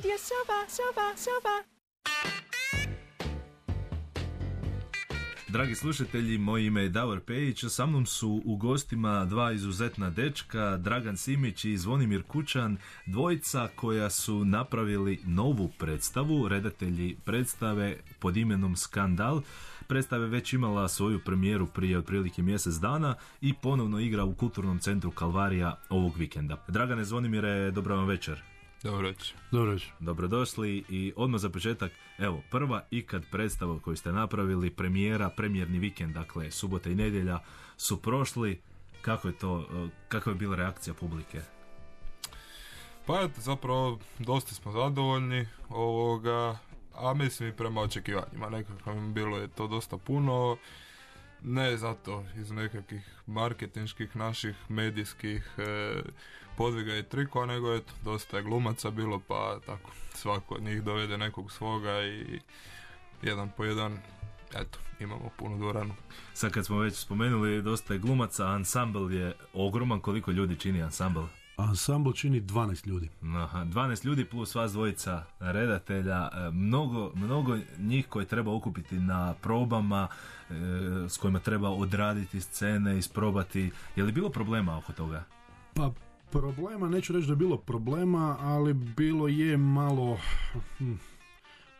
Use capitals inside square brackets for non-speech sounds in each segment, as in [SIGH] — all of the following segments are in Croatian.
Radio Sova, Sova, Sova. Dragi slušatelji, moje ime je Davor Pejić, sa mnom su u gostima dva izuzetna dečka, Dragan Simić i Zvonimir Kučan, dvojica koja su napravili novu predstavu, redatelji predstave pod imenom Skandal. Predstava je već imala svoju premijeru prije otprilike mjesec dana i ponovno igra u Kulturnom centru Kalvarija ovog vikenda. Dragane Zvonimire, dobro vam večer. Dobro večer. Dobro večer. Dobrodošli i odmah za početak, evo, prva ikad predstava koju ste napravili, premijera, premijerni vikend, dakle, subota i nedjelja su prošli. Kako je to, eh, kakva je bila reakcija publike? Pa eto, zapravo dosta smo zadovoljni ovoga, a mislim i prema očekivanjima. Nekako bilo je to dosta puno. Ne zato iz nekakvih marketinških naših medijskih e, podviga i trikova, nego eto, dosta je glumaca bilo, pa tako, svako od njih dovede nekog svoga i jedan po jedan, eto, imamo punu dvoranu. Sad kad smo već spomenuli dosta je glumaca, ansambl je ogroman, koliko ljudi čini ansambl? Ansambl čini 12 ljudi. Aha, 12 ljudi plus vas dvojica redatelja, e, mnogo, mnogo njih koje treba ukupiti na probama, e, s kojima treba odraditi scene, isprobati. Je li bilo problema oko toga? Pa problema, neću reći da je bilo problema, ali bilo je malo hm,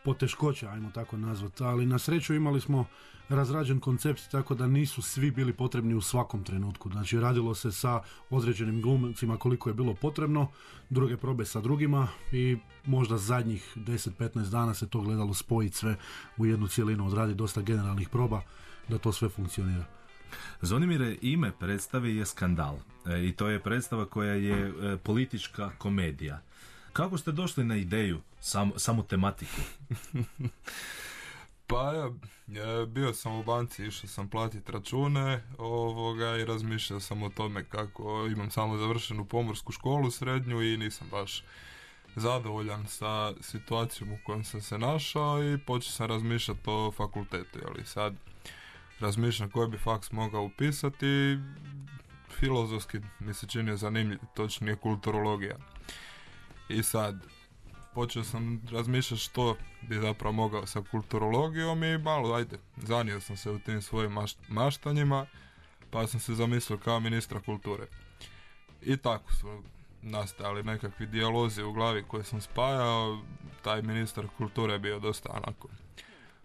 poteškoća, ajmo tako nazvati, ali na sreću imali smo razrađen koncept tako da nisu svi bili potrebni u svakom trenutku. Znači radilo se sa određenim glumcima koliko je bilo potrebno, druge probe sa drugima i možda zadnjih 10-15 dana se to gledalo spojiti sve u jednu cijelinu, odradi dosta generalnih proba da to sve funkcionira. Zvonimire, ime predstave je Skandal e, i to je predstava koja je e, politička komedija. Kako ste došli na ideju, sam, samu tematiku? [LAUGHS] Pa ja, ja, bio sam u banci, išao sam platiti račune ovoga, i razmišljao sam o tome kako imam samo završenu pomorsku školu srednju i nisam baš zadovoljan sa situacijom u kojoj sam se našao i počeo sam razmišljati o fakultetu. Ali sad razmišljam koji bi faks mogao upisati, filozofski mi se čini zanimljiv, točnije kulturologija. I sad, počeo sam razmišljati što bi zapravo mogao sa kulturologijom i malo, ajde, zanio sam se u tim svojim maštanjima, pa sam se zamislio kao ministra kulture. I tako su nastajali nekakvi dijalozi u glavi koje sam spajao, taj ministar kulture bio dosta onako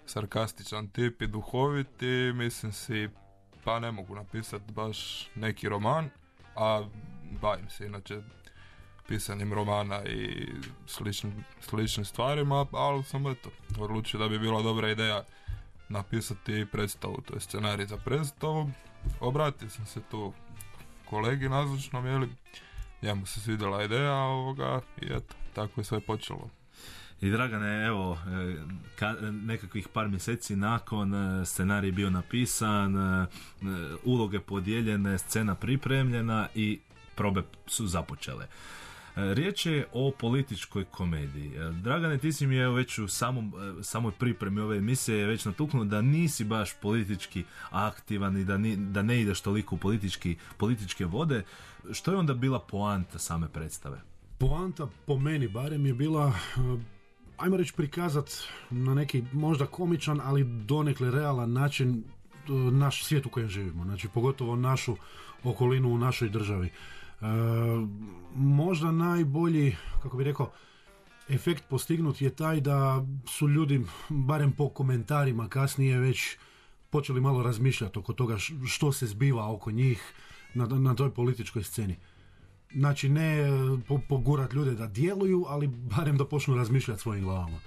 sarkastičan tip i duhovit mislim si pa ne mogu napisati baš neki roman, a bavim se inače pisanjem romana i sličnim, sličnim stvarima, ali sam eto, odlučio da bi bila dobra ideja napisati predstavu, to je scenarij za predstavu. Obratio sam se tu kolegi nazočnom, jeli, njemu se svidjela ideja ovoga i eto, tako je sve počelo. I Dragane, evo, e, nekakvih par mjeseci nakon e, scenarij bio napisan, e, uloge podijeljene, scena pripremljena i probe su započele. Riječ je o političkoj komediji. Dragane, ti si mi je već u samom, samoj pripremi ove emisije već natuknuo da nisi baš politički aktivan i da, ni, da ne ideš toliko u politički, političke vode. Što je onda bila poanta same predstave? Poanta, po meni barem, je bila ajmo reći prikazat na neki možda komičan, ali donekle realan način e, naš svijet u kojem živimo, znači pogotovo našu okolinu u našoj državi. E, možda najbolji, kako bi rekao, efekt postignut je taj da su ljudi, barem po komentarima kasnije, već počeli malo razmišljati oko toga što se zbiva oko njih na, na toj političkoj sceni. Znači ne e, pogurat ljude da djeluju, ali barem da počnu razmišljati svojim glavama.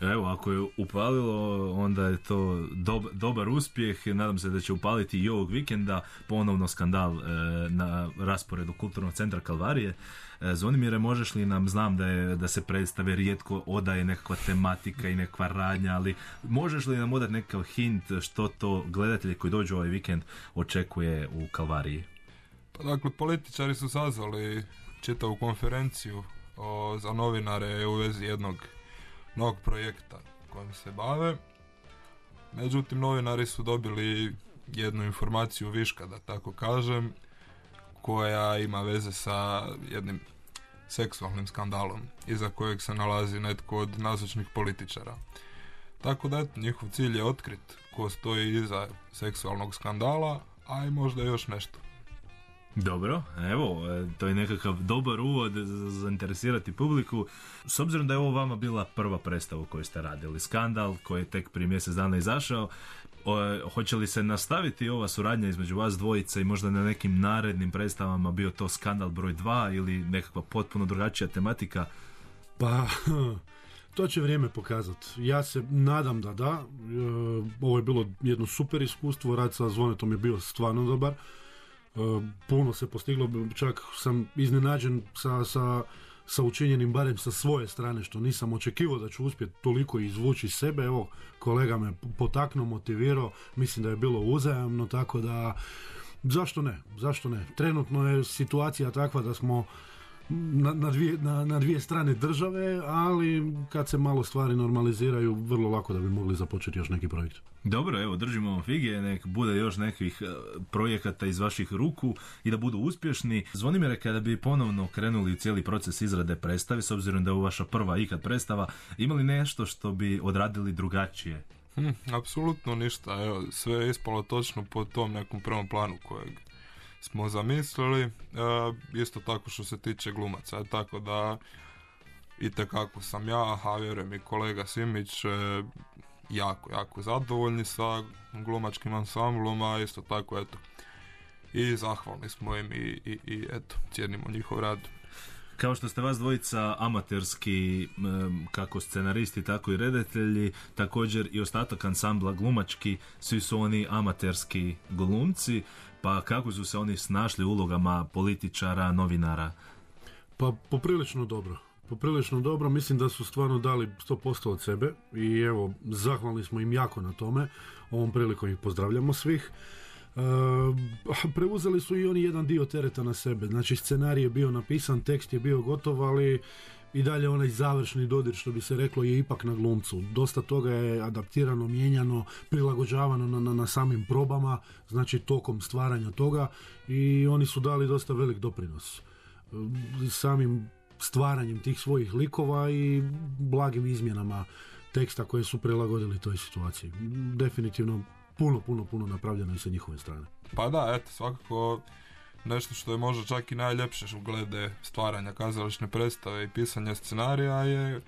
Evo, ako je upalilo, onda je to dobar uspjeh. Nadam se da će upaliti i ovog vikenda ponovno skandal e, na rasporedu Kulturnog centra Kalvarije. E, Zvonimire, možeš li nam, znam da, je, da se predstave rijetko odaje nekakva tematika i nekakva radnja, ali možeš li nam odati nekakav hint što to gledatelji koji dođu ovaj vikend očekuje u Kalvariji? Pa dakle, političari su sazvali čitavu konferenciju o, za novinare u vezi jednog novog projekta kojim se bave. Međutim, novinari su dobili jednu informaciju viška, da tako kažem, koja ima veze sa jednim seksualnim skandalom, iza kojeg se nalazi netko od nazočnih političara. Tako da, njihov cilj je otkrit ko stoji iza seksualnog skandala, a i možda još nešto. Dobro, evo, e, to je nekakav dobar uvod za zainteresirati publiku. S obzirom da je ovo vama bila prva predstava koju ste radili, skandal koji je tek prije mjesec dana izašao, o, hoće li se nastaviti ova suradnja između vas dvojice i možda na nekim narednim predstavama bio to skandal broj 2 ili nekakva potpuno drugačija tematika? Pa, [LAUGHS] to će vrijeme pokazati. Ja se nadam da da. E, ovo je bilo jedno super iskustvo, rad sa Zvonetom je bio stvarno dobar. E, puno se postiglo, čak sam iznenađen sa, sa, sa učinjenim barem sa svoje strane, što nisam očekivao da ću uspjeti toliko izvući sebe. Evo, kolega me potaknuo, motivirao, mislim da je bilo uzajamno, tako da zašto ne, zašto ne. Trenutno je situacija takva da smo na, na, dvije, na, na dvije strane države, ali kad se malo stvari normaliziraju, vrlo lako da bi mogli započeti još neki projekt. Dobro, evo, držimo vam fige, nek bude još nekih e, projekata iz vaših ruku i da budu uspješni. Zvonimire, kada bi ponovno krenuli u cijeli proces izrade predstave, s obzirom da je ovo vaša prva ikad predstava, imali nešto što bi odradili drugačije? Hm, apsolutno ništa, evo, sve je ispalo točno po tom nekom prvom planu kojeg smo zamislili, e, isto tako što se tiče glumaca, tako da i kako sam ja, a vjerujem i kolega Simić, e, jako, jako zadovoljni sa glumačkim ansamblom, a isto tako, eto, i zahvalni smo im i, i, i eto, cijenimo njihov rad. Kao što ste vas dvojica amaterski, kako scenaristi, tako i redatelji, također i ostatak ansambla glumački, svi su oni amaterski glumci, pa kako su se oni snašli ulogama političara, novinara? Pa poprilično dobro. Poprilično dobro, mislim da su stvarno dali 100% od sebe i evo, zahvalni smo im jako na tome. Ovom prilikom ih pozdravljamo svih. E, preuzeli su i oni jedan dio tereta na sebe. Znači, scenarij je bio napisan, tekst je bio gotov, ali i dalje onaj završni dodir što bi se reklo je ipak na glumcu. Dosta toga je adaptirano, mijenjano, prilagođavano na, na, na samim probama, znači tokom stvaranja toga i oni su dali dosta velik doprinos. E, samim stvaranjem tih svojih likova i blagim izmjenama teksta koje su prilagodili toj situaciji. Definitivno puno, puno, puno napravljeno i sa njihove strane. Pa da, eto, svakako nešto što je možda čak i najljepše glede stvaranja kazališne predstave i pisanja scenarija je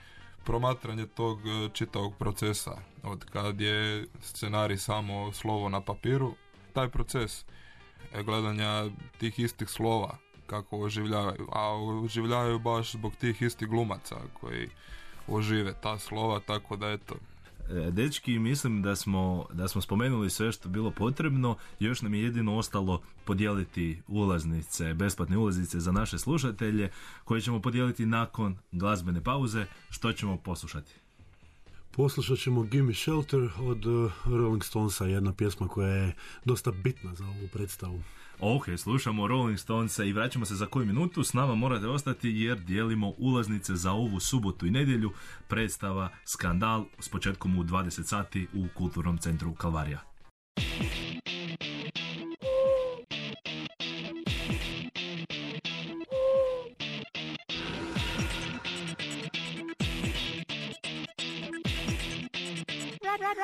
promatranje tog e, čitavog procesa. Od kad je scenarij samo slovo na papiru, taj proces e, gledanja tih istih slova kako oživljavaju, a oživljavaju baš zbog tih istih glumaca koji ožive ta slova, tako da eto, dečki, mislim da smo, da smo spomenuli sve što bilo potrebno. Još nam je jedino ostalo podijeliti ulaznice, besplatne ulaznice za naše slušatelje, koje ćemo podijeliti nakon glazbene pauze. Što ćemo poslušati? Poslušat ćemo Gimme Shelter od uh, Rolling Stonesa, jedna pjesma koja je dosta bitna za ovu predstavu. Ok, slušamo Rolling Stonesa i vraćamo se za koju minutu. S nama morate ostati jer dijelimo ulaznice za ovu subotu i nedjelju. Predstava Skandal s početkom u 20 sati u Kulturnom centru Kalvarija.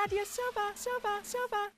Radio Silva, Silva, Silva.